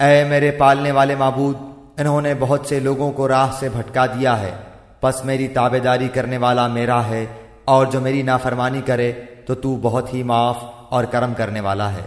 اے میرے پالنے والے معبود، انہوں نے بہت سے لوگوں کو راہ سے بھٹکا دیا ہے۔ پس میری تابے داری کرنے والا میرا ہے، اور جو میری نافرمانی کرے تو تو بہت ہی معاف اور کرم کرنے والا ہے۔